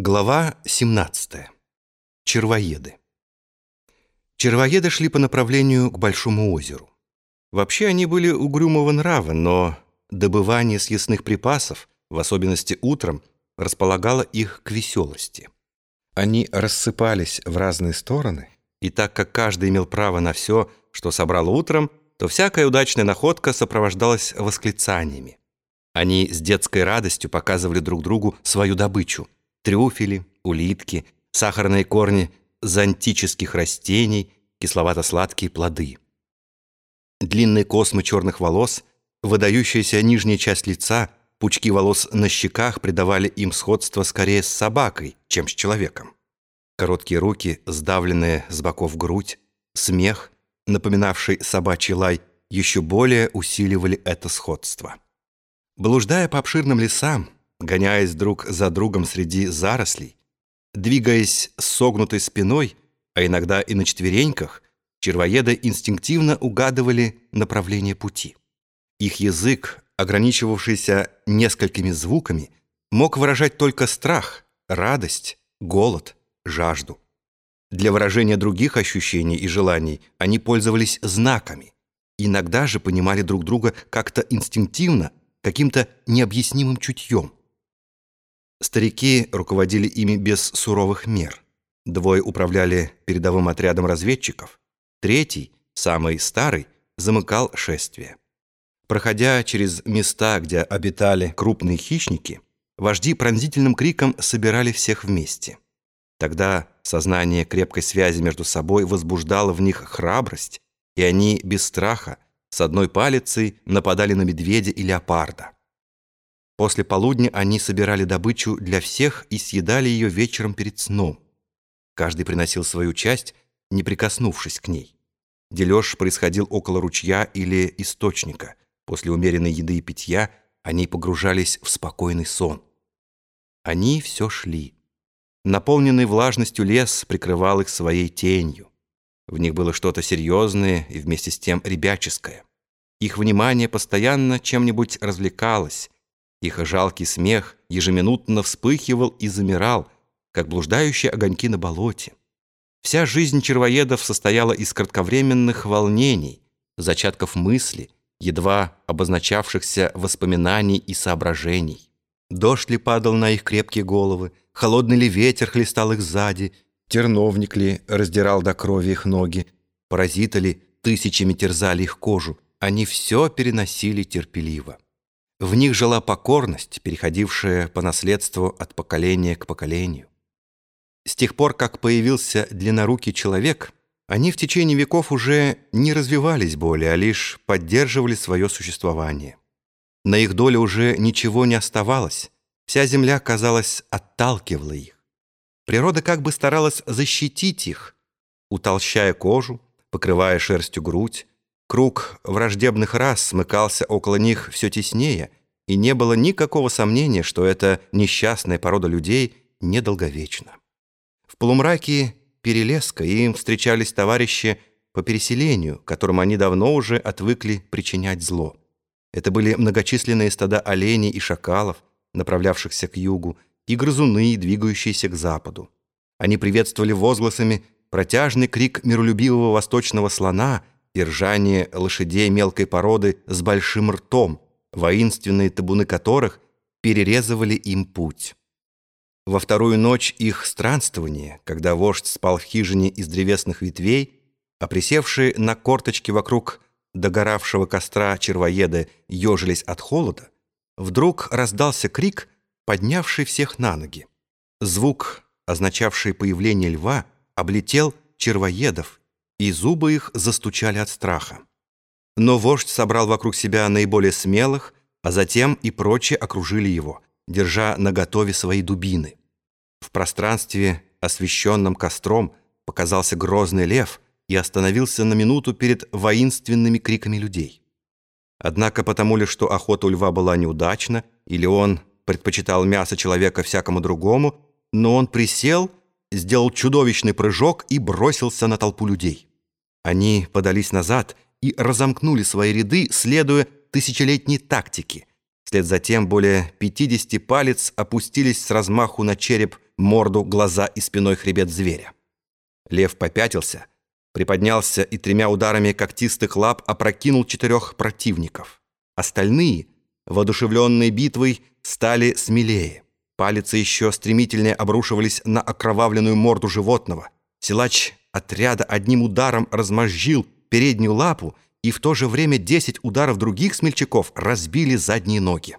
Глава 17. Червоеды. Червоеды шли по направлению к Большому озеру. Вообще они были угрюмого нрава, но добывание съестных припасов, в особенности утром, располагало их к веселости. Они рассыпались в разные стороны, и так как каждый имел право на все, что собрал утром, то всякая удачная находка сопровождалась восклицаниями. Они с детской радостью показывали друг другу свою добычу – трюфели, улитки, сахарные корни зонтических растений, кисловато-сладкие плоды. Длинные космы черных волос, выдающаяся нижняя часть лица, пучки волос на щеках придавали им сходство скорее с собакой, чем с человеком. Короткие руки, сдавленные с боков грудь, смех, напоминавший собачий лай, еще более усиливали это сходство. Блуждая по обширным лесам, гоняясь друг за другом среди зарослей, двигаясь согнутой спиной, а иногда и на четвереньках, червоеды инстинктивно угадывали направление пути. Их язык, ограничивавшийся несколькими звуками, мог выражать только страх, радость, голод, жажду. Для выражения других ощущений и желаний они пользовались знаками. Иногда же понимали друг друга как-то инстинктивно, каким-то необъяснимым чутьем. Старики руководили ими без суровых мер. Двое управляли передовым отрядом разведчиков. Третий, самый старый, замыкал шествие. Проходя через места, где обитали крупные хищники, вожди пронзительным криком собирали всех вместе. Тогда сознание крепкой связи между собой возбуждало в них храбрость, и они без страха с одной палицей нападали на медведя и леопарда. После полудня они собирали добычу для всех и съедали ее вечером перед сном. Каждый приносил свою часть, не прикоснувшись к ней. Дележ происходил около ручья или источника. После умеренной еды и питья они погружались в спокойный сон. Они все шли. Наполненный влажностью лес прикрывал их своей тенью. В них было что-то серьезное и вместе с тем ребяческое. Их внимание постоянно чем-нибудь развлекалось. Их жалкий смех ежеминутно вспыхивал и замирал, как блуждающие огоньки на болоте. Вся жизнь червоедов состояла из кратковременных волнений, зачатков мысли, едва обозначавшихся воспоминаний и соображений. Дождь ли падал на их крепкие головы, холодный ли ветер хлестал их сзади — Терновник ли раздирал до крови их ноги, паразиты ли тысячами терзали их кожу, они все переносили терпеливо. В них жила покорность, переходившая по наследству от поколения к поколению. С тех пор, как появился длиннорукий человек, они в течение веков уже не развивались более, а лишь поддерживали свое существование. На их долю уже ничего не оставалось, вся земля, казалось, отталкивала их. Природа как бы старалась защитить их, утолщая кожу, покрывая шерстью грудь. Круг враждебных рас смыкался около них все теснее, и не было никакого сомнения, что эта несчастная порода людей недолговечна. В полумраке перелеска им встречались товарищи по переселению, которым они давно уже отвыкли причинять зло. Это были многочисленные стада оленей и шакалов, направлявшихся к югу, и грызуны, двигающиеся к западу. Они приветствовали возгласами протяжный крик миролюбивого восточного слона и ржание лошадей мелкой породы с большим ртом, воинственные табуны которых перерезывали им путь. Во вторую ночь их странствования, когда вождь спал в хижине из древесных ветвей, а присевшие на корточки вокруг догоравшего костра червоеды ежились от холода, вдруг раздался крик — поднявший всех на ноги. Звук, означавший появление льва, облетел червоедов, и зубы их застучали от страха. Но вождь собрал вокруг себя наиболее смелых, а затем и прочие окружили его, держа наготове свои дубины. В пространстве, освещенном костром, показался грозный лев и остановился на минуту перед воинственными криками людей. Однако потому ли, что охота у льва была неудачна, или он предпочитал мясо человека всякому другому, но он присел, сделал чудовищный прыжок и бросился на толпу людей. Они подались назад и разомкнули свои ряды, следуя тысячелетней тактике. Вслед за тем более 50 палец опустились с размаху на череп, морду, глаза и спиной хребет зверя. Лев попятился, приподнялся и тремя ударами когтистых лап опрокинул четырех противников. Остальные, воодушевленные битвой, стали смелее. Палицы еще стремительнее обрушивались на окровавленную морду животного. Силач отряда одним ударом размозжил переднюю лапу, и в то же время 10 ударов других смельчаков разбили задние ноги.